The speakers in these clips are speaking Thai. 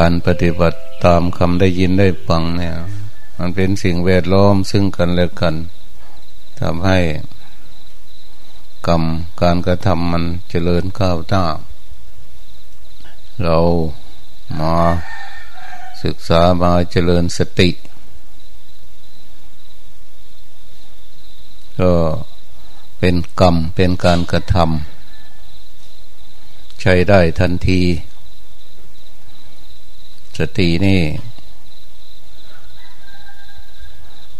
การปฏิบัติตามคำได้ยินได้ฟังเนี่ย มันเป็นสิ่งแวดล้อมซึ่งกันและกันทำให้กรรมการกระทำมันเจริญก้าวหน้าเรามาศึกษามาเจริญสติ ก็เป็นกรรมเป็นการกระทำใช้ได้ทันที สตินี่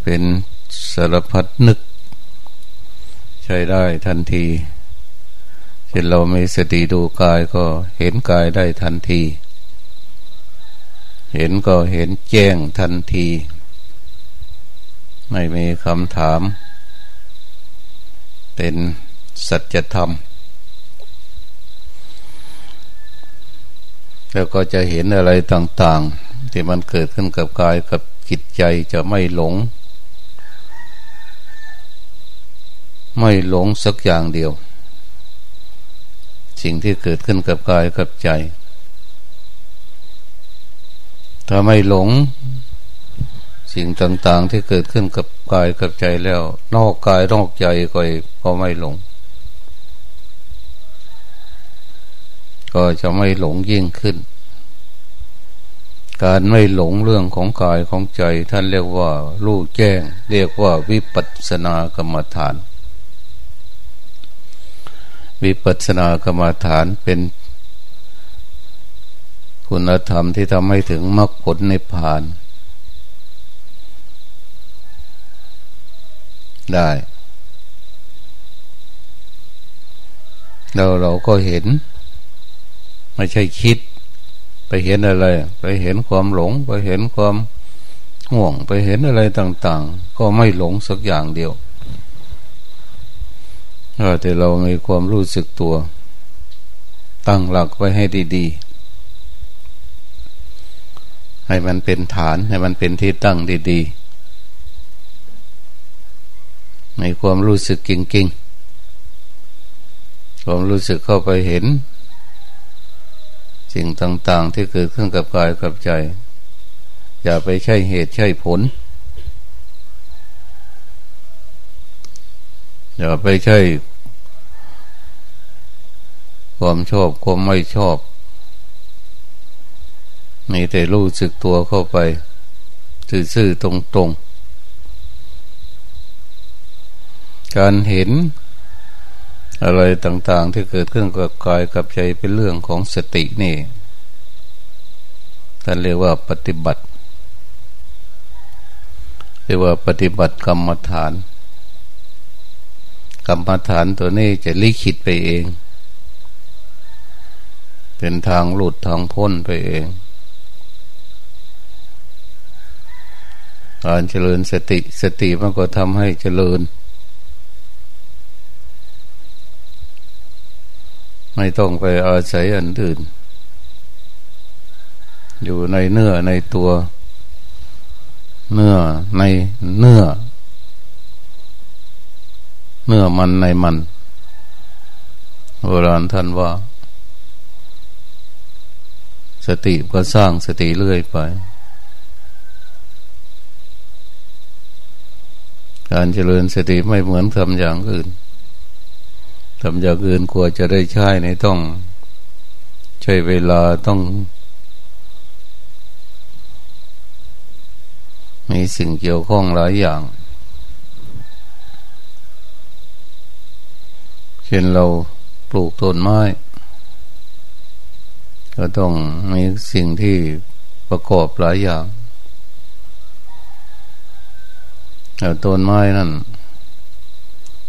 เป็นสารพัดนึก ใช้ได้ทันทีเช่นเรามีสติดูกายก็เห็นกายได้ทันที เห็นก็เห็นแจ้งทันที ไม่มีคำถาม เป็นสัจธรรม แล้วก็จะเห็นอะไรต่างๆ ที่มันเกิดขึ้นกับกายกับจิตใจจะไม่หลง ไม่หลงสักอย่างเดียว สิ่งที่เกิดขึ้นกับกายกับใจ ถ้าไม่หลง สิ่งต่างๆที่เกิดขึ้นกับกายกับใจแล้ว นอกกายนอกใจก็ไม่หลง ก็จะไม่หลงยิ่งขึ้น การไม่หลงเรื่องของกายของใจ ท่านเรียกว่ารู้แจ้ง เรียกว่าวิปัสสนากรรมฐาน วิปัสสนากรรมฐานเป็นคุณธรรมที่ทำให้ถึงมรรคผลในผาน ได้เราเราก็เห็น ไม่ใช่คิด ไปเห็นอะไร ไปเห็นความหลง ไปเห็นความห่วงไปเห็นอะไรต่าง ๆ ก็ไม่หลงสักอย่างเดียวแต่เรามีความรู้สึกตัว ตั้งหลักไว้ให้ดีๆ ให้มันเป็นฐาน ให้มันเป็นที่ตั้งดีๆในความรู้สึกจริงๆความรู้สึกเข้าไปเห็น สิ่งต่างๆที่เกิดขึ้นกับกายกับใจ อย่าไปใช่เหตุใช่ผล อย่าไปใช่ความชอบความไม่ชอบ มีแต่รู้สึกตัวเข้าไปซื่อๆตรงๆ การเห็น อะไรต่างๆที่เกิดขึ้นกับกายกับใจเป็นเรื่องของสตินี่ท่านเรียกว่าปฏิบัติ เรียกว่าปฏิบัติกรรมฐาน กรรมฐานตัวนี้จะลิขิตไปเอง เป็นทางหลุดทางพ้นไปเอง การเจริญสติสติมันก็ทำให้เจริญ ไม่ต้องไปอาศัยอันอื่น อยู่ในเนื้อในตัว เนื้อในเนื้อ เนื้อมันในมันโบราณท่านว่า สติก็สร้างสติเรื่อยไป การเจริญสติไม่เหมือนทำอย่างอื่น ทำอย่างอื่นกลัวจะได้ใช้ในต้อง ใช้เวลาต้อง มีสิ่งเกี่ยวข้องหลายอย่าง เช่นเราปลูกต้นไม้ ก็ต้องมีสิ่งที่ประกอบหลายอย่างต่ต้นไม้นั่น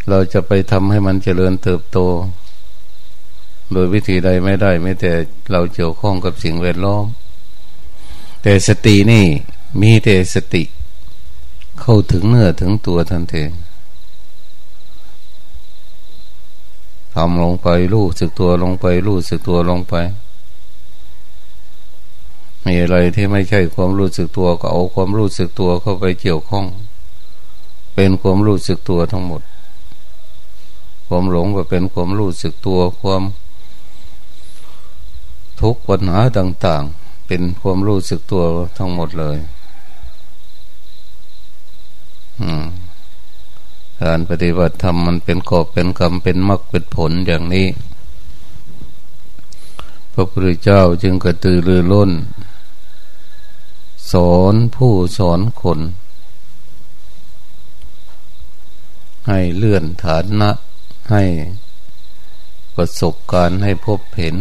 เราจะไปทำให้มันเจริญเติบโต โดยวิธีใดไม่ได้ไม่แต่เราเกี่ยวข้องกับสิ่งแวดล้อม แต่สตินี่มีแต่สติ เข้าถึงเนื้อถึงตัวทันทีทำลงไปรู้สึกตัวลงไปรู้สึกตัวลงไป มีอะไรที่ไม่ใช่ความรู้สึกตัวก็เอาความรู้สึกตัวเข้าไปเกี่ยวข้อง เป็นความรู้สึกตัวทั้งหมด ความหลงก็เป็นความรู้สึกตัวความทุกข์ปัญหาต่าง ๆ เป็นความรู้สึกตัวทั้งหมดเลย การปฏิบัติธรรมมันเป็นกอบเป็นกรรมเป็นมรรคเป็นผลอย่างนี้ พระพุทธเจ้าจึงกระตือรือร้น สอนผู้สอนคน ให้เลื่อนฐานะ ให้ประสบการณ์ให้พบเห็น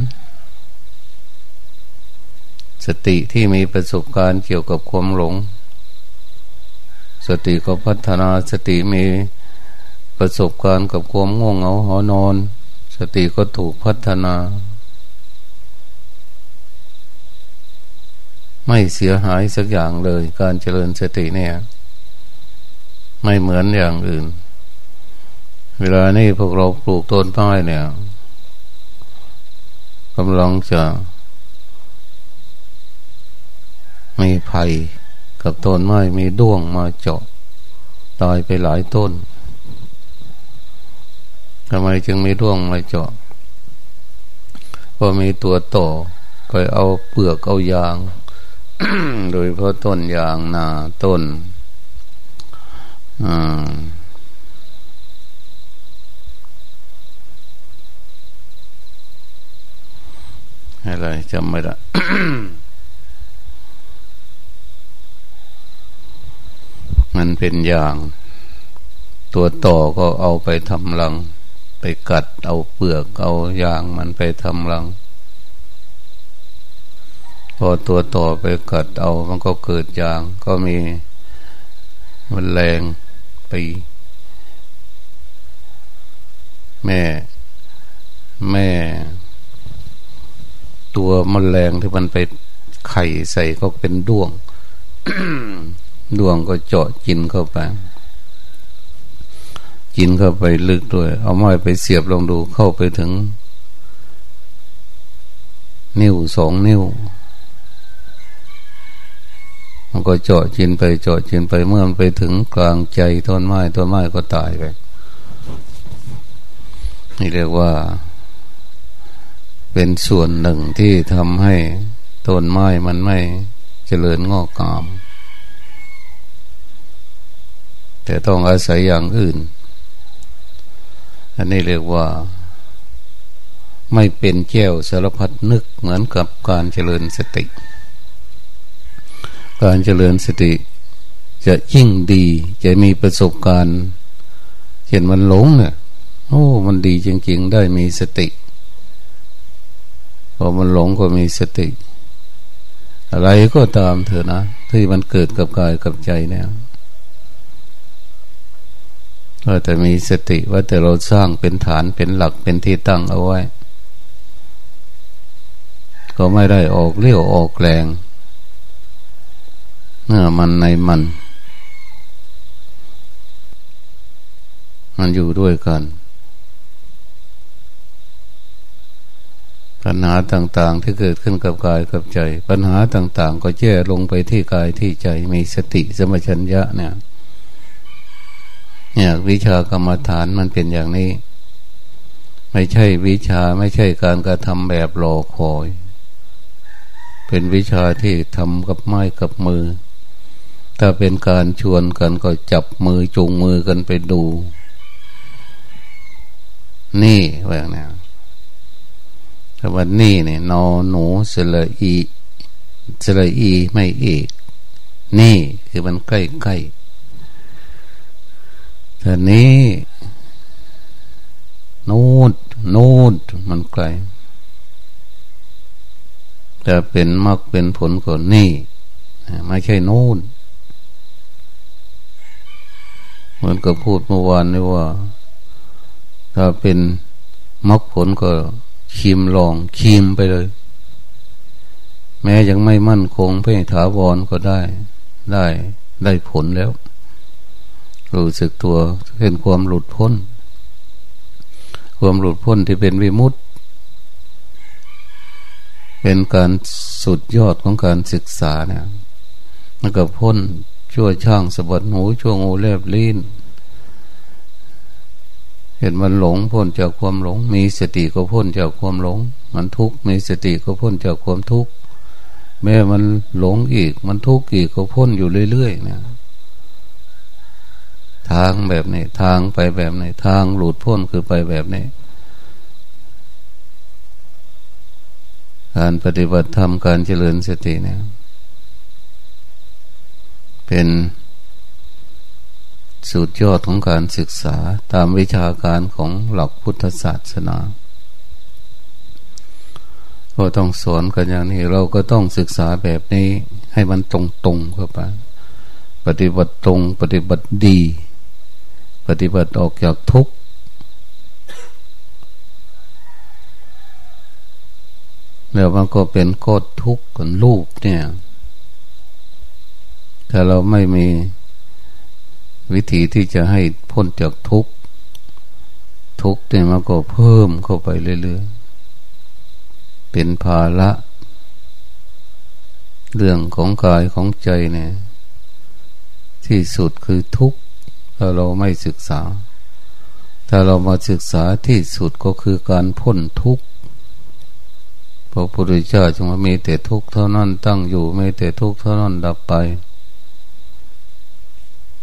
สติที่มีประสบการณ์เกี่ยวกับความหลง สติก็พัฒนาสติมีประสบการณ์กับความง่วงเหงาหอนอน สติก็ถูกพัฒนา ไม่เสียหายสักอย่างเลย การเจริญสติเนี่ย ไม่เหมือนอย่างอื่น เวลานี้พวกเราปลูกต้นไม้เนี่ยกำลังจะมีภัยกับต้นไม้มีด้วงมาเจาะตายไปหลายต้นทำไมจึงมีร่วงมาเจาะเพราะมีตัวต่อไปเอาเปลือกเอายาง โดยเพราะต้นยางนาต้น อ่า อะไรจำไม่ได้มันเป็นอย่าง ตัวต่อก็เอาไปทำรัง ไปกัดเอาเปลือกเอายางมันไปทำรัง พอตัวต่อไปกัดเอามันก็เกิดยาง ก็มีมันแรงไป แม่ แม่ ตัวมันแรงที่มันไปไข่ใส่ก็เป็นด้วงด้วงก็เจาะกินเข้าไป กินเข้าไปลึกด้วย เอาไม้ไปเสียบลองดูเข้าไปถึง นิ้วสองนิ้ว มันก็เจาะจินไปเจาะจินไปเมื่อมันไปถึงกลางใจต้นไม้ต้นไม้ก็ตายไปนี่เรียกว่า เป็นส่วนหนึ่งที่ทำให้ต้นไม้มันไม่เจริญงอกงาม แต่ต้องอาศัยอย่างอื่น อันนี้เรียกว่า ไม่เป็นแก้วสารพัดนึกเหมือนกับการเจริญสติ การเจริญสติจะยิ่งดีจะมีประสบการณ์เห็นมันหลงเนี่ยโอ้ มันดีจริง ๆ ได้มีสติ พอมันหลงก็มีสติ อะไรก็ตามเถอะนะ ที่มันเกิดกับกายกับใจเนี่ยว่าแต่มีสติว่าแต่เราสร้างเป็นฐานเป็นหลักเป็นที่ตั้งเอาไว้ ก็ไม่ได้ออกเลี้ยวออกแรงเมื่อมันในมัน มันอยู่ด้วยกัน ปัญหาต่างๆที่เกิดขึ้นกับกายกับใจ ปัญหาต่างๆ ก็แย่ลงไปที่กายที่ใจมีสติสมัชัญญะเนี่ยเนี่ยวิชากรรมฐานมันเป็นอย่างนี้ ไม่ใช่วิชาไม่ใช่การกระทำแบบรอคอย เป็นวิชาที่ทำกับไม้กับมือ ถ้าเป็นการชวนกันก็จับมือจูงมือกันไปดู นี่แบบนี้ ถ้าวันนี้เนี่ยนอหนูสลอีสลอีไม่เอกนี่คือมันใกล้ใกล้แต่นี้นูดนูดมันไกลแต่เป็นมรรคเป็นผลก่อนนี่ไม่ใช่นูนเหมือนกับพูดเมื่อวานนี่ว่า ถ้าเป็นมรรคผลก็ คิมลองคิมไปเลย แม้ยังไม่มั่นคงเพ่ถาวรก็ได้ ได้ได้ผลแล้ว รู้สึกตัวเป็นความหลุดพ้น ความหลุดพ้นที่เป็นวิมุตต์เป็นการสุดยอดของการศึกษาเนี่ยมันก็พ้นชั่วช่างสะบัดหูชั่วงูแลบลิ้น เห็นมันหลงพ้นจากความหลง มีสติก็พ้นจากความหลง มันทุกข์มีสติก็พ้นจากความทุกข์แม้มันหลงอีก มันทุกข์อีกก็พ้นอยู่เรื่อยๆเนี่ยทางแบบนี้ ทางไปแบบนี้ ทางหลุดพ้นคือไปแบบนี้ การปฏิบัติธรรมการเจริญสติเนี่ย เป็น สุดยอดของการศึกษาตามวิชาการของหลักพุทธศาสนา ก็ต้องสอนกันอย่างนี้ เราก็ต้องศึกษาแบบนี้ให้มันตรงๆเข้าไปปฏิบัติตรงปฏิบัติดี ปฏิบัติออกจากทุกข์แล้วมันก็เป็นกดทุกข์กันรูปเนี่ย ถ้าเราไม่มี วิธีที่จะให้พ้นจากทุกข์ทุกข์เนี่ยมันก็เพิ่มเข้าไปเรื่อยๆ เป็นภาระ เรื่องของกายของใจเนี่ย ที่สุดคือทุกข์ถ้าเราไม่ศึกษา ถ้าเรามาศึกษาที่สุดก็คือการพ้นทุกข์พระพุทธเจ้าจึงว่ามีแต่ทุกข์เท่านั้นตั้งอยู่มีแต่ทุกข์เท่านั้นดับไป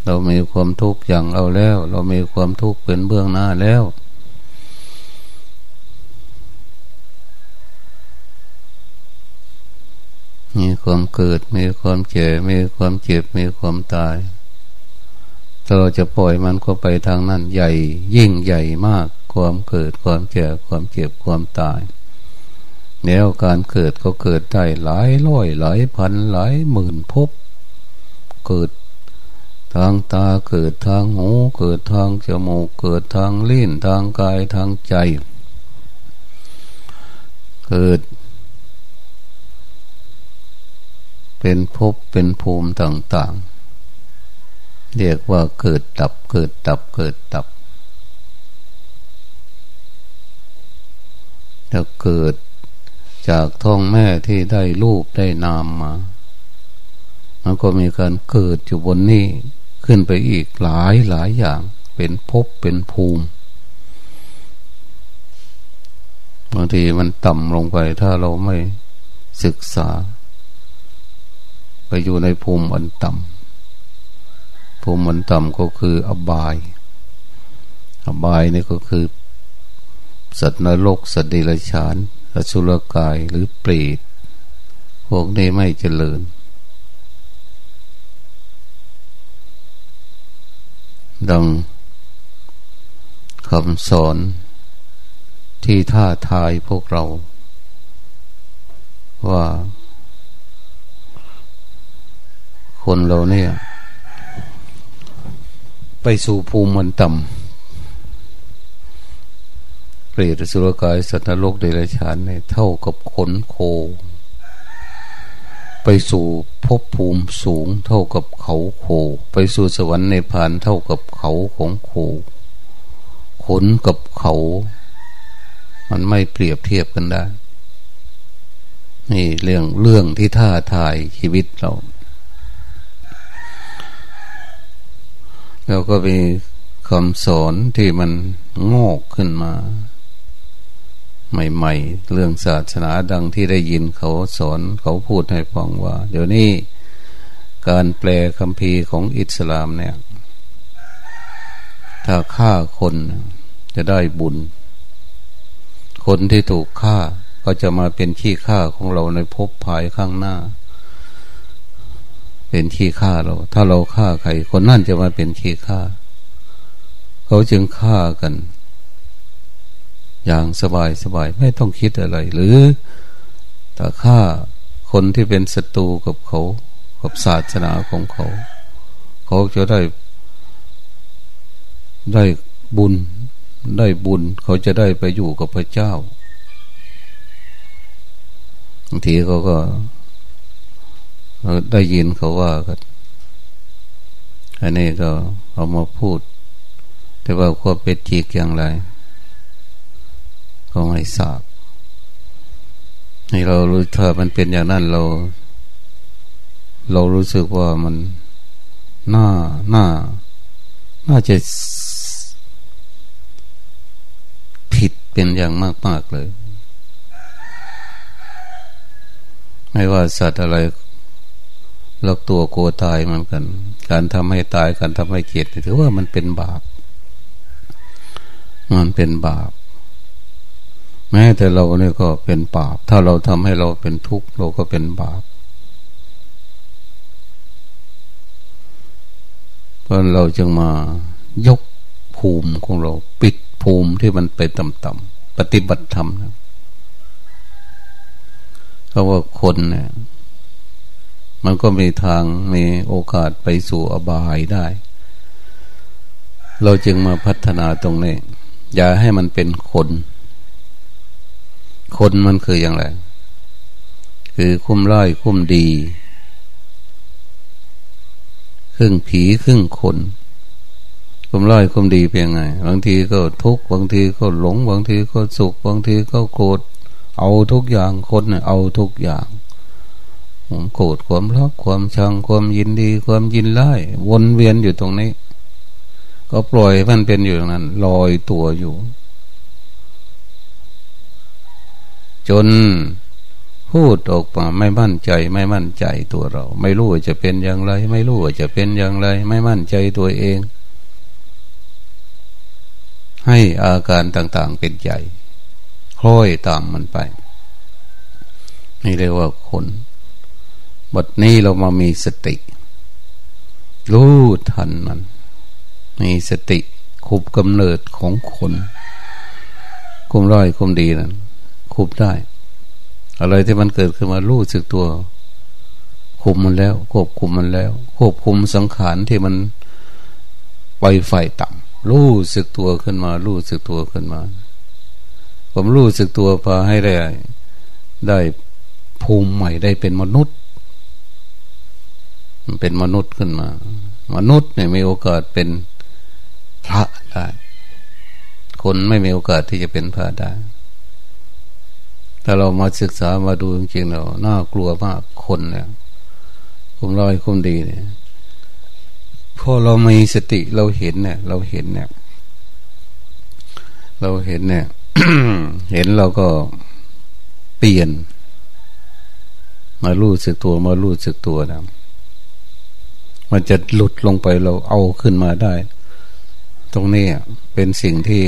เรามีความทุกข์อย่างเอาแล้ว เรามีความทุกข์เป็นเบื้องหน้าแล้ว มีความเกิด มีความเจ็บมีความเจ็บ มีความตายถ้าเราจะปล่อยมันก็ไปทางนั้นใหญ่ ยิ่งใหญ่มาก ความเกิด ความเจ็บความเจ็บ ความตาย แล้วการเกิดก็เกิดได้หลายร้อยหลายพันหลายหมื่นภพเกิด ทางตาเกิดทางหูเกิดทางจมูก เกิดทางลิ้นทางกายทางใจ เกิด เป็นภพเป็นภูมิต่างๆ เรียกว่าเกิดดับเกิดดับเกิดดับจะเกิดจากท้องแม่ที่ได้รูปได้นามมา มันก็มีการเกิดอยู่บนนี้ ขึ้นไปอีกหลายหลายอย่าง เป็นภพเป็นภูมิบางทีมันต่ำลงไปถ้าเราไม่ศึกษา ไปอยู่ในภูมิอันต่ำภูมิอันต่ำก็คืออบาย อบายนี่ก็คือ สัตว์นรกสัตว์ดรัจฉานอสุรกายหรือเปรตพวกนี้ไม่เจริญ ดังคำสอนที่ท่าทายพวกเรา ว่า คนเราเนี่ย ไปสู่ภูมิมันต่ำเปรตสุรกายสัตว์นรกเดรัจฉานเนี่ยเท่ากับขนโค ไปสู่ภพภูมิสูงเท่ากับเขาโค ไปสู่สวรรค์ในพานเท่ากับเขาของโคขนกับเขา มันไม่เปรียบเทียบกันได้ นี่เรื่องเรื่องที่ท้าทายชีวิตเรา แล้วก็มีคำสอนที่มันงอกขึ้นมา ใหม่ๆ เรื่องศาสนาดังที่ได้ยินเขาสอนเขาพูดให้ฟังว่า เดี๋ยวนี้การแปลคำพีของอิสลามเนี่ย ถ้าฆ่าคนจะได้บุญ คนที่ถูกฆ่าก็จะมาเป็นขี้ฆ่าของเราในภพภายข้างหน้า เป็นขี้ฆ่าเรา ถ้าเราฆ่าใคร คนนั่นจะมาเป็นขี้ฆ่า เขาจึงฆ่ากัน อย่างสบายสบายไม่ต้องคิดอะไร หรือถ้าฆ่าคนที่เป็นศัตรูกับเขา กับศาสนาของเขา เขาจะได้ ได้บุญ ได้บุญ เขาจะได้ไปอยู่กับพระเจ้าบางทีเขาก็ได้ยินเขาว่ากันอันนี้ก็เอามาพูด แต่ว่าความเป็นจริงอย่างไร ก็ไม่ทราบ ให้เรารู้ถ้ามันเป็นอย่างนั้นเรา เรารู้สึกว่ามันน่าน่า น่าจะผิดเป็นอย่างมากๆเลย ไม่ว่าสัตว์อะไรลักตัวกลัวตายเหมือนกัน การทำให้ตายการทำให้เจ็บถือว่ามันเป็นบาป มันเป็นบาป แม้แต่เราเนี่ยก็เป็นบาป ถ้าเราทำให้เราเป็นทุกข์เราก็เป็นบาปเพราะเราจึงมายกภูมิของเรา ปิดภูมิที่มันไปต่ำๆปฏิบัติธรรมนะเพราะว่าคนเนี่ยมันก็มีทางมีโอกาสไปสู่อบายได้ เราจึงมาพัฒนาตรงนี้ อย่าให้มันเป็นคน คนมันคืออย่างไร คือคุ้มร้ายคุ้มดี ครึ่งผีครึ่งคนคุ้มร้ายคุ้มดีเป็นยังไง บางทีก็ทุกข์บางทีก็หลง บางทีก็สุข บางทีก็โกรธ เอาทุกอย่างคนเนี่ยเอาทุกอย่างความโกรธความรักความชังความยินดีความยินไล่วนเวียนอยู่ตรงนี้ ก็ปล่อยมันเป็นอยู่อย่างนั้นลอยตัวอยู่ จนพูดออกมาไม่มั่นใจ ไม่มั่นใจตัวเรา ไม่รู้ว่าจะเป็นอย่างไร ไม่รู้ว่าจะเป็นอย่างไร ไม่มั่นใจตัวเอง ให้อาการต่างๆเป็นใหญ่คล้อยตามมันไป นี่เรียกว่าคนบทนี้เรามามีสติ รู้ทันมัน มีสติคุบกำเนิดของคนคุมร้อยคุมดีนั้น คุบได้ อะไรที่มันเกิดขึ้นมารู้สึกตัว คุมมันแล้ว ควบคุมมันแล้ว ควบคุมสังขารที่มันไปไฟต่ำรู้สึกตัวขึ้นมา รู้สึกตัวขึ้นมา ผมรู้สึกตัวพาให้ได้ ได้ภูมิใหม่ได้เป็นมนุษย์เป็นมนุษย์ขึ้นมา มนุษย์เนี่ยมีโอกาสเป็นพระได้ คนไม่มีโอกาสที่จะเป็นพระได้ ถ้าเรามาศึกษามาดูจริงๆเราน่ากลัวมากคนเนี่ยคุ้มร้อยคุ้มดีเนี่ยพอเรามีสติเราเห็นเนี่ย เราเห็นเนี่ย เราเห็นเนี่ย เห็นเราก็เปลี่ยน มารู้สึกตัวมารู้สึกตัวนะมันจะหลุดลงไปเราเอาขึ้นมาได้ ตรงนี้เป็นสิ่งที่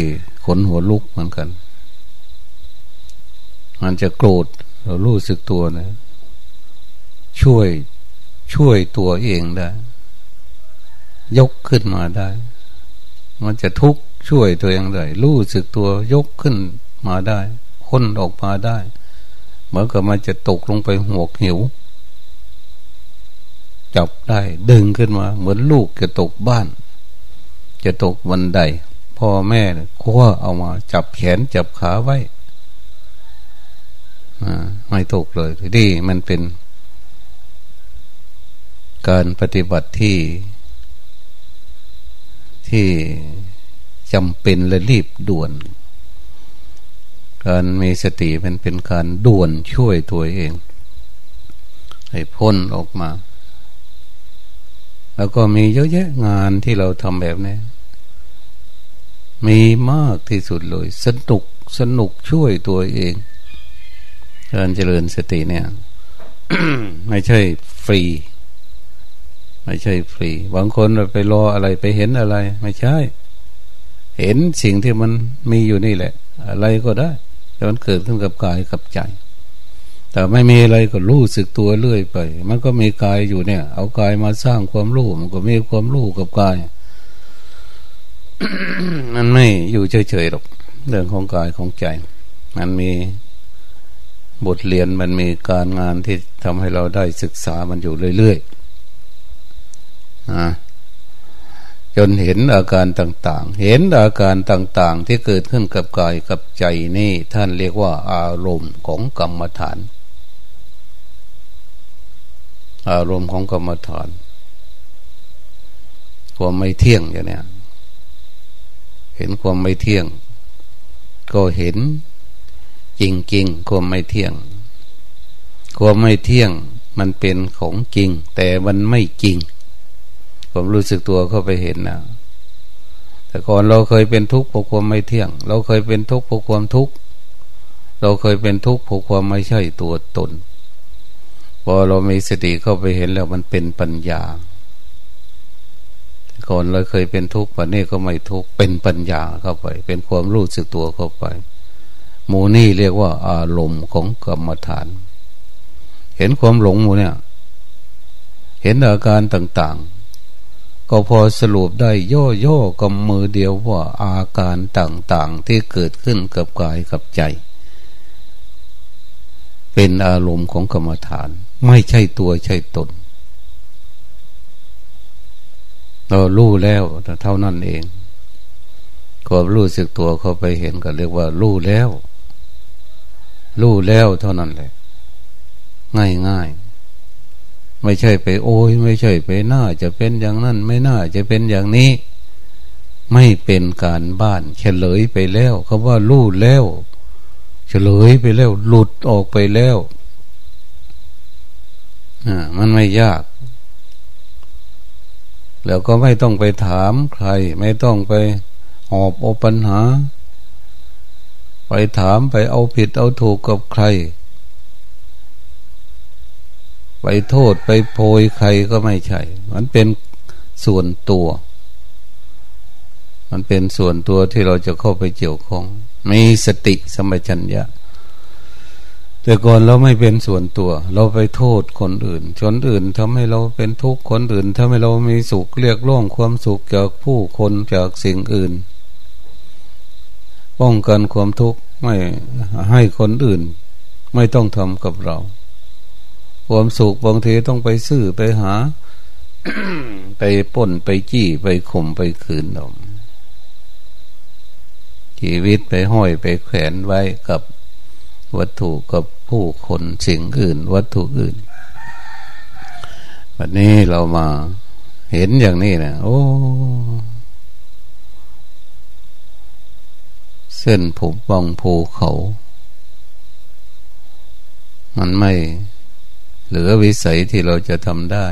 ขนหัวลุกเหมือนกัน มันจะโกรธเรารู้สึกตัวนะ ช่วยช่วยตัวเองได้ ยกขึ้นมาได้ มันจะทุกข์ช่วยตัวเองได้รู้สึกตัวยกขึ้นมาได้ค้นออกมาได้ เหมือนกับมันจะตกลงไปหัวหิว จับได้ดึงขึ้นมา เหมือนลูกจะตกบ้าน จะตกบันไดพ่อแม่คว้าเอามา จับแขนจับขาไว้ ไม่ตกเลยดีมันเป็น การปฏิบัติที่ ที่จำเป็นและรีบด่วน การมีสติมันเป็นการด่วนช่วยตัวเอง ให้พ้นออกมา แล้วก็มีเยอะแยะงานที่เราทำแบบนี้มีมากที่สุดเลย สนุกสนุกช่วยตัวเอง การเจริญสติเนี่ย ไม่ใช่ฟรี ไม่ใช่ฟรีบางคนไปรออะไรไปเห็นอะไร ไม่ใช่ เห็นสิ่งที่มันมีอยู่นี่แหละ อะไรก็ได้แต่มันเกิดขึ้นกับกายกับใจ แต่ไม่มีอะไรก็รู้สึกตัวเรื่อยไป มันก็มีกายอยู่เนี่ย เอากายมาสร้างความรู้มันก็มีความรู้กับกาย มันไม่อยู่เฉยๆหรอกเรื่องของกายของใจ มันมี บทเรียนมันมีการงานที่ทำให้เราได้ศึกษามันอยู่เรื่อยๆนะจนเห็นอาการต่าง ๆ เห็นอาการต่าง ๆ ที่เกิดขึ้นกับกายกับใจนี่ท่านเรียกว่า อารมณ์ของกรรมฐาน อารมณ์ของกรรมฐานความไม่เที่ยงอย่างนี้เห็นความไม่เที่ยง ก็เห็น จริงๆความไม่เที่ยง ความไม่เที่ยงมันเป็นของจริง แต่มันไม่จริง ผมรู้สึกตัวเข้าไปเห็นนะแต่ก่อนเราเคยเป็นทุกข์เพราะความไม่เที่ยง เราเคยเป็นทุกข์เพราะความทุกข์เราเคยเป็นทุกข์เพราะความไม่ใช่ตัวตนพอเรามีสติเข้าไปเห็นแล้วมันเป็นปัญญาก่อนเราเคยเป็นทุกข์วันนี้ก็ไม่ทุกข์เป็นปัญญาเข้าไป เป็นความรู้สึกตัวเข้าไป หมูนี่เรียกว่า อารมณ์ของกรรมฐาน เห็นความหลงหมูเนี่ย เห็นอาการต่าง ๆ ก็พอสรุปได้ย่อๆกับมือเดียวว่าอาการต่างๆ ที่เกิดขึ้นกับกายกับใจ เป็นอารมณ์ของกรรมฐาน ไม่ใช่ตัวใช่ตน เรารู้แล้วเท่านั้นเองความรู้สึกตัวเข้าไปเห็นก็เรียกว่ารู้แล้ว รู้แล้วเท่านั้นแหละ ง่ายง่ายไม่ใช่ไป โอ้ยไม่ใช่ไปหน้าจะเป็นอย่างนั้น ไม่น่าจะเป็นอย่างนี้ ไม่เป็นการบ้านเฉลยไปแล้วคาว่ารู้แล้วเฉลยไปแล้ว หลุดออกไปแล้วอ่ามันไม่ยากแล้วก็ไม่ต้องไปถามใคร ไม่ต้องไปหอบอปัญหา ไปถามไปเอาผิดเอาถูกกับใคร ไปโทษไปโพยใครก็ไม่ใช่ มันเป็นส่วนตัว มันเป็นส่วนตัวที่เราจะเข้าไปเกี่ยวข้อง มีสติสมัชัญญะ แต่ก่อนเราไม่เป็นส่วนตัว เราไปโทษคนอื่นชนอื่นทำให้เราเป็นทุกข์ คนอื่นทำให้เรามีสุขเรียกร้องความสุขจากผู้คนจากสิ่งอื่น ป้องกันความทุกข์ไม่ให้คนอื่น ไม่ต้องทำกับเรา ความสุขบางทีต้องไปซื้อไปหา ไปป่นไปจี้ไปข่มไปคืนเราชีวิตไปห้อยไปแขวนไว้กับวัตถุกับผู้คนสิ่งอื่น วัตถุอื่น วันนี้เรามาเห็นอย่างนี้นะโอ้ เส้นผมบังภูเขา มันไม่เหลือวิสัยที่เราจะทำได้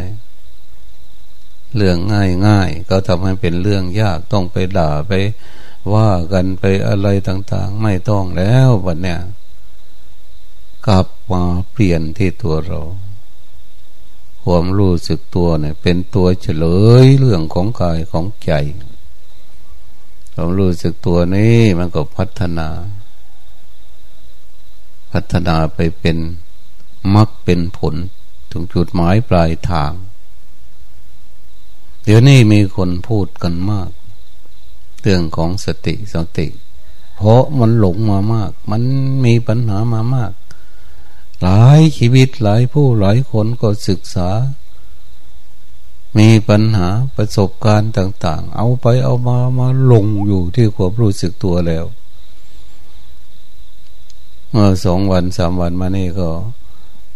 เรื่องง่ายง่ายก็ทำให้เป็นเรื่องยากต้องไปด่าไปว่ากันไปอะไรต่าง ๆ ไม่ต้องแล้ววันเนี้ยกลับมาเปลี่ยนที่ตัวเรา ความรู้สึกตัวเนี่ย เป็นตัวเฉลยเรื่องของกายของใจ ความรู้สึกตัวนี้มันก็พัฒนา พัฒนาไปเป็นมรรคเป็นผลถึงจุดหมายปลายทาง เดี๋ยวนี้มีคนพูดกันมาก เรื่องของสติสติ เพราะมันหลงมามาก มันมีปัญหามามาก หลายชีวิตหลายผู้หลายคนก็ศึกษา มีปัญหาประสบการณ์ต่าง ๆ เอาไปเอามามาลงอยู่ที่ความรู้สึกตัวแล้ว เมื่อสองวันสามวันมานี่ก็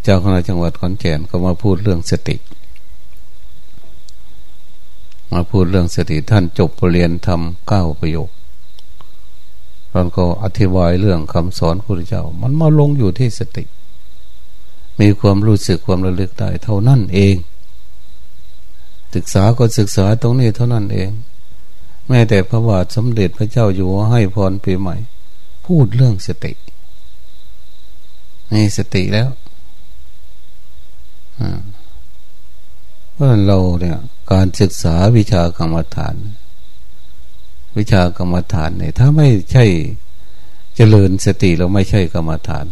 เจ้าคณะจังหวัดขอนแก่นก็มาพูดเรื่องสติ มาพูดเรื่องสติท่านจบปรริญญาทำเก้าประโยคท่านก็อธิบายเรื่องคำสอนพระพุทธเจ้า มันมาลงอยู่ที่สติ มีความรู้สึกความระลึกได้เท่านั้นเอง ศึกษาก็ศึกษาตรงนี้เท่านั้นเอง แม้แต่พระบาทสมเด็จพระเจ้าอยู่หัวให้พรปีใหม่ พูดเรื่องสติมีสติแล้วเพราะเราเนี่ย การศึกษาวิชากรรมฐาน วิชากรรมฐานเนี่ยถ้าไม่ใช่เจริญสติเราไม่ใช่กรรมฐาน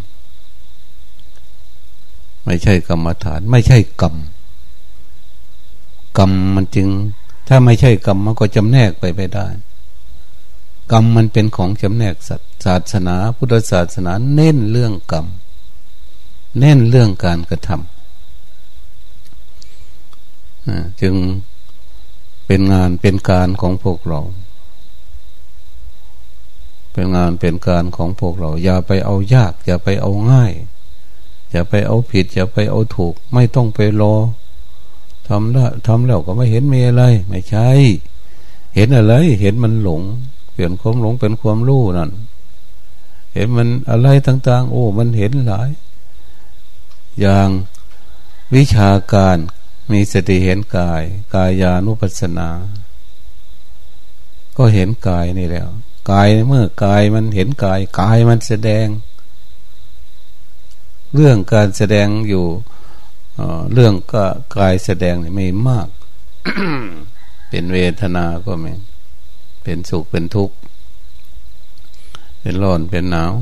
ไม่ใช่กรรมฐาน ไม่ใช่กรรม กรรมมันจึง ถ้าไม่ใช่กรรมมันก็จำแนกไปไม่ได้ กรรมมันเป็นของจำแนกสัตศาสนา พุทธศาสนาเน้นเรื่องกรรมเน้นเรื่องการกระทำจึงเป็นงานเป็นการของพวกเรา เป็นงานเป็นการของพวกเรา อย่าไปเอายาก อย่าไปเอาง่าย อย่าไปเอาผิด อย่าไปเอาถูก ไม่ต้องไปรอ ทำล้ทำแล้วก็ไม่เห็นมีอะไร ไม่ใช่ เห็นอะไร เห็นมันหลง เปลี่ยนความหลงเป็นความรู้นั่น เห็นมันอะไรต่าง ๆ โอ้ มันเห็นหลาย อย่างวิชาการมีสติเห็นกาย กายานุปัสสนา ก็เห็นกายนี่แล้ว กายเมื่อกายมันเห็นกาย กายมันแสดง เรื่องการแสดงอยู่ เรื่องก็กายแสดงไม่มาก เป็นเวทนาก็ไม่เป็นสุขเป็นทุกข์ เป็นร้อนเป็นหนาว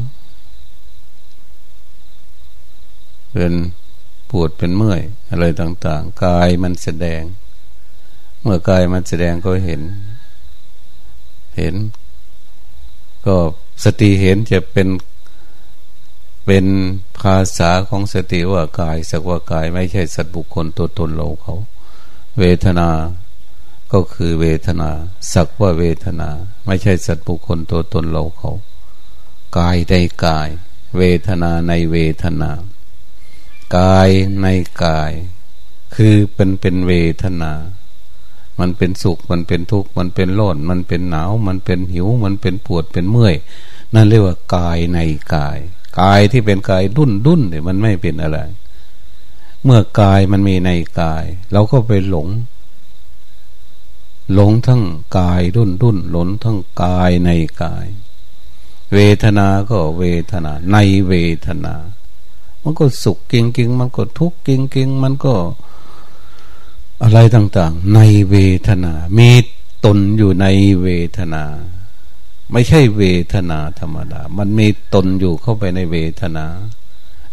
เป็นปวดเป็นเมื่อย อะไรต่าง ๆ กายมันแสดง เมื่อกายมันแสดงก็เห็น เห็น ก็สติเห็นจะเป็น เป็นภาษาของสติว่ากาย สักว่ากายไม่ใช่สัตว์บุคคลตัวตนเราเขา เวทนาก็คือเวทนา สักว่าเวทนา ไม่ใช่สัตว์บุคคลตัวตนเราเขา กายในกาย เวทนาในเวทนา กายในกาย คือเป็นเป็นเวทนา มันเป็นสุขมันเป็นทุกข์มันเป็นร้อนมันเป็นหนาว มันเป็นหิวมันเป็นปวดเป็นเมื่อย นั่นเรียกว่ากายในกาย กายที่เป็นกายดุนดุนเนี่ยมันไม่เป็นอะไร เมื่อกายมันมีในกาย เราก็ไปหลง หลงทั้งกายดุนดุนหลงทั้งกายในกาย เวทนาก็เวทนา ในเวทนา มันก็สุขกิงกิงมันก็ทุกข์กิงกิงมันก็อะไรต่าง ๆ ในเวทนา มีตนอยู่ในเวทนา ไม่ใช่เวทนาธรรมดา มันมีตนอยู่เข้าไปในเวทนา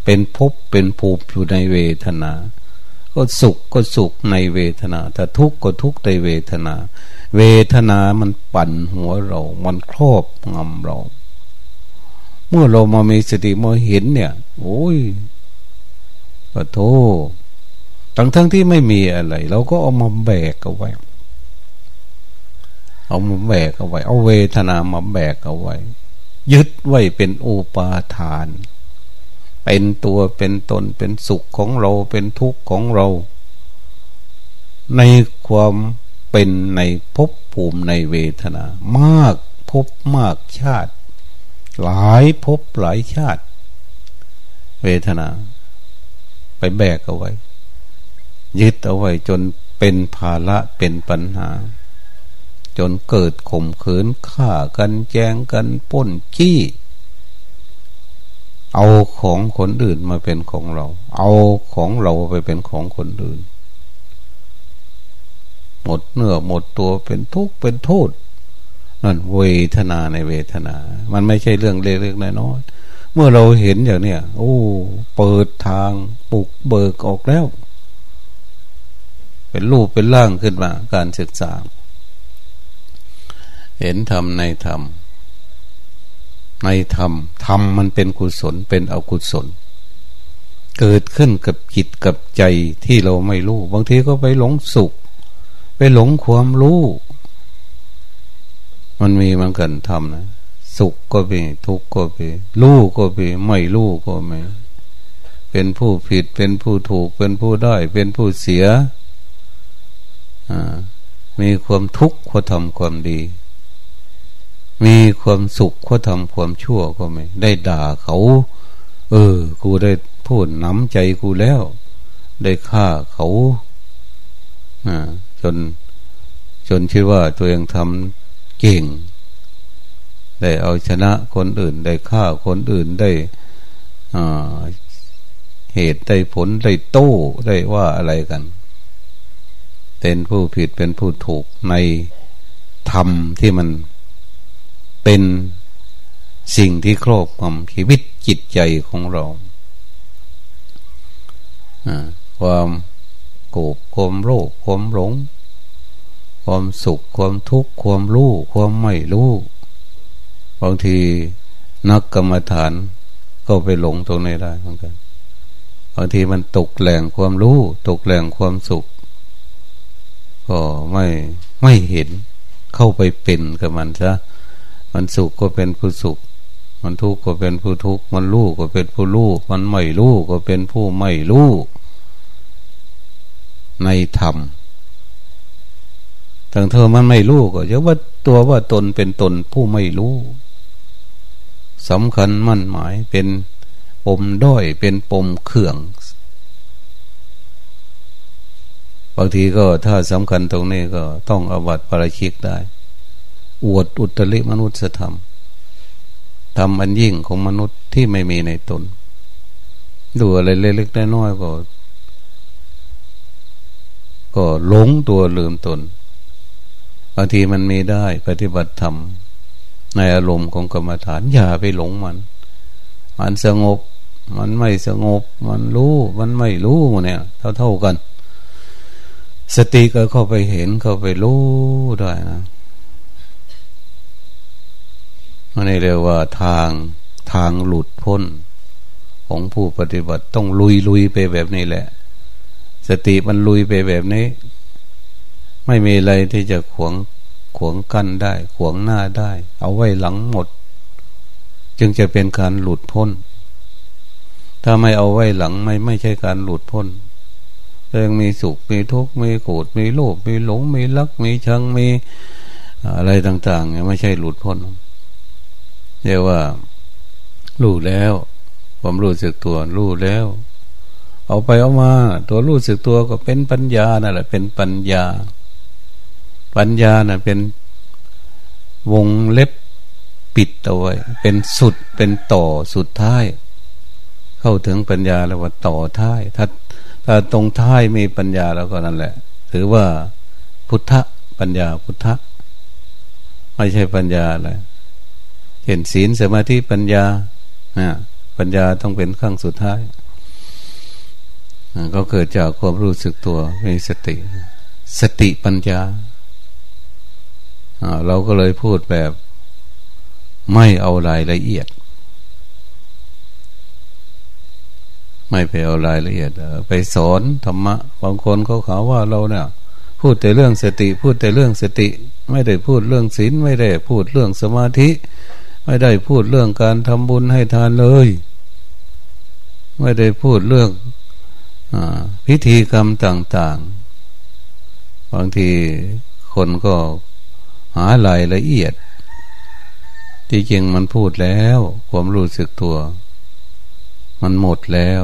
เป็นภพเป็นภูมิอยู่ในเวทนา ก็สุขก็สุขในเวทนา แต่ทุกข์ก็ทุกข์ในเวทนา เวทนามันปั่นหัวเรา มันครอบงำเรา เมื่อเรามามีสติมาเห็นเนี่ย โอ้ยก็โทษทั้งทั้งที่ไม่มีอะไร เราก็เอามาแบกเอาไว้ เอามาแบกเอาไว้ เอาเวทนามาแบกเอาไว้ ยึดไว้เป็นอุปาทาน เป็นตัวเป็นตนเป็นสุขของเราเป็นทุกข์ของเรา ในความเป็นในภพภูมิในเวทนา มากภพมากชาติ หลายภพหลายชาติ เวทนา ไปแบกเอาไว้ ยึดเอาไว้จนเป็นภาระเป็นปัญหา จนเกิดข่มขืนฆ่ากันแจงกันป้นขี้เอาของคนอื่นมาเป็นของเรา เอาของเราไปเป็นของคนอื่น หมดเนื้อหมดตัวเป็นทุกข์เป็นโทษนั่นเวทนาในเวทนา มันไม่ใช่เรื่องเล็กๆน้อยๆเมื่อเราเห็นอย่างเนี้ยโอ้ เปิดทางปุกเบิกออกแล้ว เป็นรูปเป็นร่างขึ้นมา การศึกษา เห็นธรรมในธรรม ในธรรมธรรมมันเป็นกุศลเป็นอกุศล เกิดขึ้นกับจิตกับใจที่เราไม่รู้ บางทีก็ไปหลงสุข ไปหลงความรู้ มันมีมันกันทำนะสุขก็มีทุกข์ก็มีรู้ก็มีไม่รู้ก็ม่เป็นผู้ผิดเป็นผู้ถูกเป็นผู้ได้ เป็นผู้เสียมีความทุกข์ก็ทำความดี มีความสุขก็ทำความชั่วก็ไม่ ได้ด่าเขา เออ กูได้พูดน้ำใจกูแล้ว ได้ฆ่าเขาอ่าจน จนคิดว่าตัวเองทำเก่ง ได้เอาชนะคนอื่น ได้ฆ่าคนอื่นได้เหตุได้ผลได้โต้ได้ว่าอะไรกัน เป็นผู้ผิดเป็นผู้ถูกในธรรมที่มัน เป็นสิ่งที่ครอบงำชีวิตจิตใจของเราความโกรธความโลภความหลง ความสุขความทุกข์ความรู้ความไม่รู้บางทีนักกรรมฐานก็ไปหลงตรงนี้ได้เหมือนกันบางทีมันตกแหล่งความรู้ตกแหล่งความสุข ก็ไม่ไม่เห็นเข้าไปเป็นกับมันซะ มันสุขก็เป็นผู้สุข มันทุกข์ก็เป็นผู้ทุกข์ มันรู้ก็เป็นผู้รู้ มันไม่รู้ก็เป็นผู้ไม่รู้ในธรรมทั้งเธอมันไม่รู้ก็จะว่าตัวว่าตนเป็นตนผู้ไม่รู้สำคัญมั่นหมายเป็นปมด้อยเป็นปมเขื่องบางทีก็ถ้าสำคัญตรงนี้ก็ต้องอวัตปราชิกได้ อวดอุตริมนุษยธรรมทำอันยิ่งของมนุษย์ที่ไม่มีในตน ดูอะไรเล็กๆน้อยๆก็ ก็หลงตัวลืมตนบางทีมันมีได้ปฏิบัติธรรม ในอารมณ์ของกรรมฐาน อย่าไปหลงมัน มันสงบ มันไม่สงบ มันรู้ มันไม่รู้เนี่ย เท่าเท่ากัน สติก็เข้าไปเห็นเข้าไปรู้ได้นะ มันนี่เรียกว่าทางทางหลุดพ้น ของผู้ปฏิบัติต้องลุยลุยไปแบบนี้แหละ สติมันลุยไปแบบนี้ ไม่มีอะไรที่จะขวงขวงกั้นได้ ขวงหน้าได้ เอาไว้หลังหมด จึงจะเป็นการหลุดพ้น ถ้าไม่เอาไว้หลังไม่ไม่ใช่การหลุดพ้นยังมีสุขมีทุกข์มีโกรธมีโลภมีหลงมีรักมีชังมีอะไรต่างๆเนี่ยไม่ใช่หลุดพ้น เรียกว่ารู้แล้วผมรู้สึกตัวรู้แล้ว เอาไปเอามา ตัวรู้สึกตัวก็เป็นปัญญานั่นแหละเป็นปัญญา ปัญญาน่ะเป็นวงเล็บปิดเอาไว้ เป็นสุดเป็นต่อสุดท้าย เข้าถึงปัญญาแล้วว่าต่อท้าย ถ้าถ้าตรงท้ายมีปัญญาแล้วก็นั่นแหละ ถือว่าพุทธปัญญาพุทธไม่ใช่ปัญญาอะไร เห็นศีลสมาธิปัญญานะปัญญาต้องเป็นขั้งสุดท้าย ก็เกิดจากความรู้สึกตัวมีสติ สติปัญญาเราก็เลยพูดแบบไม่เอารายละเอียด ไม่ไปเอารายละเอียด ไปสอนธรรมะ บางคนเขาขาว่าเราเนี่ย พูดแต่เรื่องสติ พูดแต่เรื่องสติ ไม่ได้พูดเรื่องศีลไม่ได้พูดเรื่องสมาธิ ไม่ได้พูดเรื่องการทำบุญให้ทานเลย ไม่ได้พูดเรื่องอพิธีกรรมต่าง ๆ บางทีคนก็หารายละเอียด ที่จริงมันพูดแล้ว ความรู้สึกตัว มันหมดแล้ว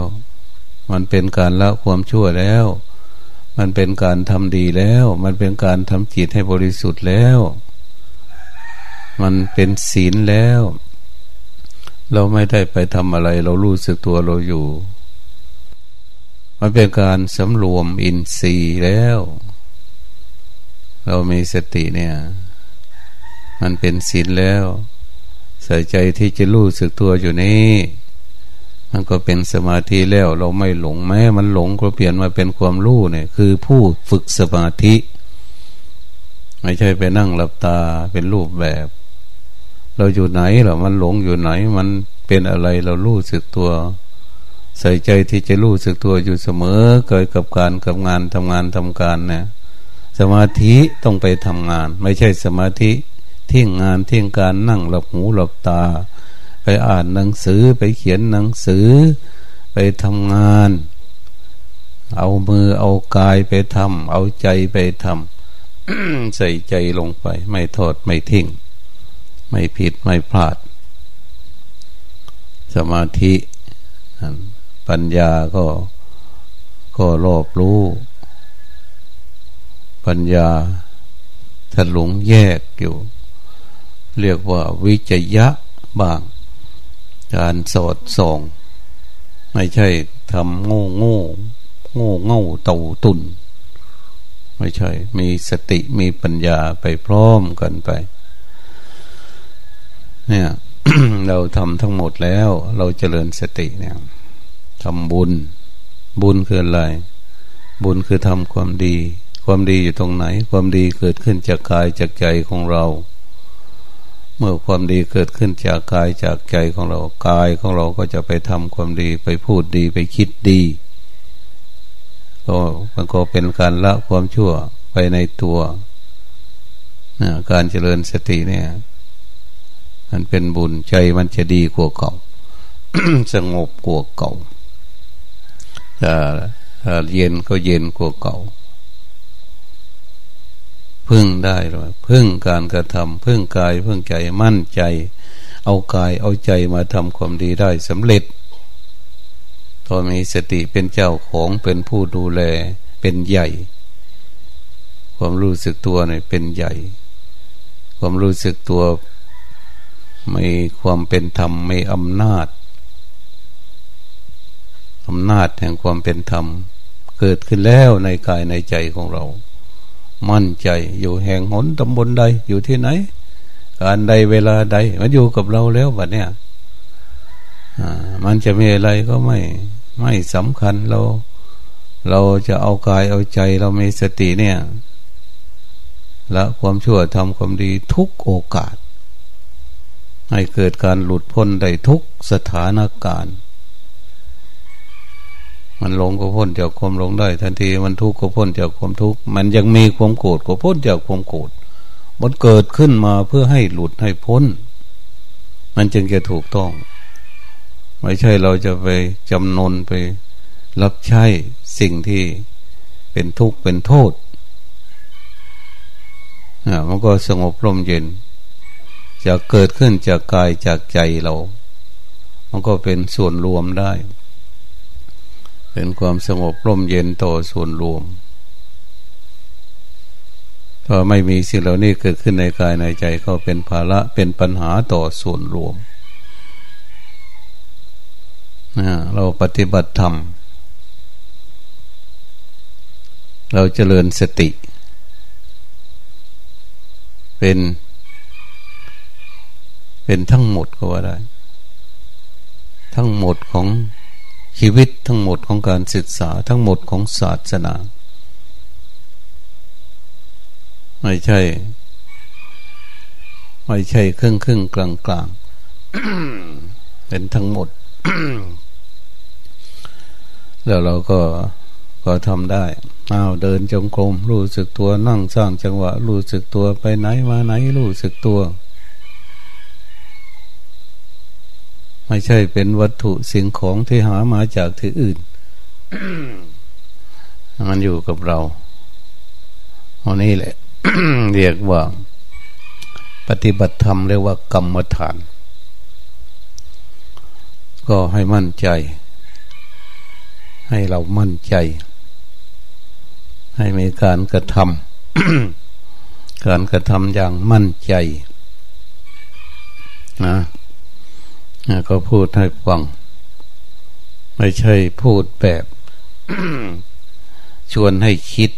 มันเป็นการละความชั่วแล้ว มันเป็นการทำดีแล้ว มันเป็นการทำจิตให้บริสุทธิ์แล้ว มันเป็นศีลแล้ว เราไม่ได้ไปทำอะไร เรารู้สึกตัวเราอยู่ มันเป็นการสำรวมอินทรีย์แล้ว เรามีสติเนี่ย มันเป็นศีลแล้ว ใส่ใจที่จะรู้สึกตัวอยู่นี่มันก็เป็นสมาธิแล้ว เราไม่หลงแม้ มันหลงก็เปลี่ยนมาเป็นความรู้เนี่ย คือผู้ฝึกสมาธิ ไม่ใช่ไปนั่งหลับตาเป็นรูปแบบ เราอยู่ไหนหรอมันหลงอยู่ไหน มันเป็นอะไรเรารู้สึกตัว ใส่ใจที่จะรู้สึกตัวอยู่เสมอ เกิดกับการกับงานทำงานทำการเนี่ยสมาธิต้องไปทำงาน ไม่ใช่สมาธิที่ยงงานที่ยงการนั่งหลับหูหลับตา ไปอ่านหนังสือไปเขียนหนังสือ ไปทำงาน เอามือเอากายไปทำเอาใจไปทำใส่ใจลงไป ไม่ทอดไม่ทิ้ง ไม่ผิดไม่พลาด สมาธิปัญญาก็ก็รอบรู้ ปัญญาถลุงแยกอยู่ เรียกว่าวิจยะบาง การสอดส่อง ไม่ใช่ทำโง่โง่โง่เง่าเต่าตุนไม่ใช่ มีสติมีปัญญาไปพร้อมกันไป เนี่ยเราทำทั้งหมดแล้ว เราเจริญสติเนี่ยทำบุญ บุญคืออะไร บุญคือทำความดี ความดีอยู่ตรงไหน ความดีเกิดขึ้นจากกายจากใจของเรา เมื่อความดีเกิดขึ้นจากกายจากใจของเรา กายของเราก็จะไปทำความดีไปพูดดีไปคิดดีก็มันก็เป็นการละความชั่วไปในตัว การเจริญสติเนี่ย มันเป็นบุญใจมันจะดีกว่าเก่าสงบกว่าเก่าถ้าเย็นก็เย็นกว่าเก่า พึ่งได้หรือพึ่งการกระทำพึ่งกายพึ่งใจมั่นใจ เอากายเอาใจมาทำความดีได้สำเร็จพอมีสติเป็นเจ้าของเป็นผู้ดูแลเป็นใหญ่ ความรู้สึกตัวเนี่ยเป็นใหญ่ ความรู้สึกตัว มีความเป็นธรรมมีอำนาจอำนาจแห่งความเป็นธรรม เกิดขึ้นแล้วในกายในใจของเรา มั่นใจอยู่แห่งหนตำบลใดอยู่ที่ไหน การใดเวลาใด มันอยู่กับเราแล้วแบบเนี้ยมันจะมีอะไรก็ไม่ไม่สำคัญเรา เราจะเอากายเอาใจเรามีสติเนี่ยละความชั่วทำความดีทุกโอกาส ให้เกิดการหลุดพ้นได้ทุกสถานการณ์ มันหลงก็พ้นจากความหลงได้ ทันทีมันทุกข์ก็พ้นจากความทุกข์มันยังมีความโกรธก็พ้นจากความโกรธมันเกิดขึ้นมาเพื่อให้หลุดให้พ้น มันจึงจะถูกต้อง ไม่ใช่เราจะไปจำนนไป รับใช้สิ่งที่เป็นทุกข์เป็นโทษมันก็สงบร่มเย็น จะเกิดขึ้นจากกายจากใจเรา มันก็เป็นส่วนรวมได้ เป็นความสงบร่มเย็นต่อส่วนรวมถ้าไม่มีสิ่งเหล่านี้เกิดขึ้นในกายในใจก็เป็นภาระเป็นปัญหาต่อส่วนรวมเราปฏิบัติธรรม เราเจริญสติ เป็น เป็นทั้งหมดก็ว่าได้ ทั้งหมดของชีวิตทั้งหมดของการศึกษาทั้งหมดของศาสนา ไม่ใช่ ไม่ใช่ครึ่งครึ่งกลางกลางเป็นทั้งหมด แล้วเราก็ก็ทำได้อ้าวเดินจงกรมรู้สึกตัวนั่งสร้างจังหวะ รู้สึกตัวไปไหนมาไหน รู้สึกตัว ไม่ใช่เป็นวัตถุสิ่งของที่หามาจากที่อื่น มันอยู่กับเราอันนี้แหละ เรียกว่า ปฏิบัติธรรมเรียกว่ากรรมฐาน ก็ให้มั่นใจ ให้เรามั่นใจ ให้มีการกระทำการกระทำอย่างมั่นใจ นะ ก็พูดให้ฟัง ไม่ใช่พูดแบบ ชวนให้คิด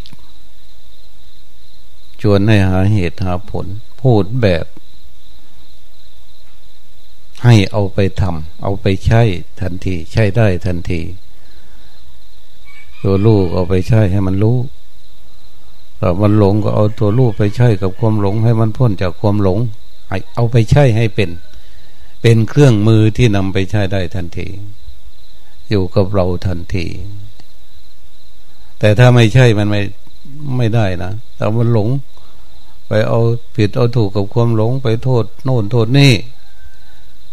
ชวนให้หาเหตุหาผล พูดแบบ ให้เอาไปทำเอาไปใช้ทันที ใช้ได้ทันที ตัวลูกเอาไปใช้ให้มันรู้ถ้ามันหลงก็เอาตัวรูปไปใช้กับความหลง ให้มันพ้นจากความหลงเอาไปใช้ให้เป็น เป็นเครื่องมือที่นำไปใช้ได้ทันที อยู่กับเราทันที แต่ถ้าไม่ใช่มันไม่ไม่ได้นะแต่มันหลง ไปเอาผิดเอาถูกกับความหลงไปโทษ โน่นโทษนี่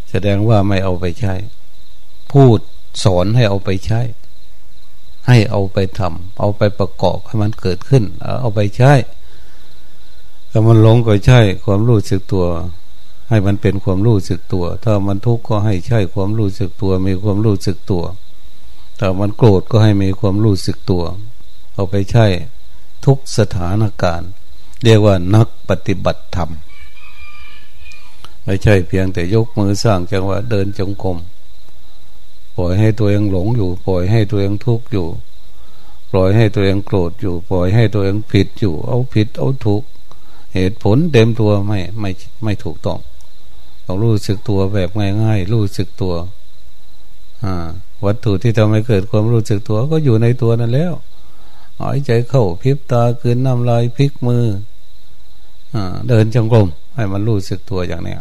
แสดงว่าไม่เอาไปใช้ พูดสอนให้เอาไปใช้ ให้เอาไปทำเอาไปประกอบให้มันเกิดขึ้น เอาไปใช้ถ้ามันหลงก็ใช่ ความรู้สึกตัว ให้มันเป็นความรู้สึกตัว ถ้ามันทุกข์ก็ให้ใช่ความรู้สึกตัว มีความรู้สึกตัว ถ้ามันโกรธก็ให้มีความรู้สึกตัว เอาไปใช้ทุกสถานการณ์ เรียกว่านักปฏิบัติธรรม ไม่ใช่เพียงแต่ยกมือสร้างจังหวะเดินจงกรมปล่อยให้ตัวเองหลงอยู่ ปล่อยให้ตัวเองทุกข์อยู่ ปล่อยให้ตัวเองโกรธอยู่ ปล่อยให้ตัวเองผิดอยู่ เอาผิดเอาถูก เหตุผลเต็มตัวไม่ไม่ไม่ถูกต้อง ต้องรู้สึกตัวแบบง่ายๆรู้สึกตัวอ่าวัตถุที่ทำให้เกิดความรู้สึกตัวก็อยู่ในตัวนั่นแล้วหายใจเข้าพิบตาคืนน้ำลายพลิกมืออ่าเดินจงกรมให้มันรู้สึกตัวอย่างเนี้ย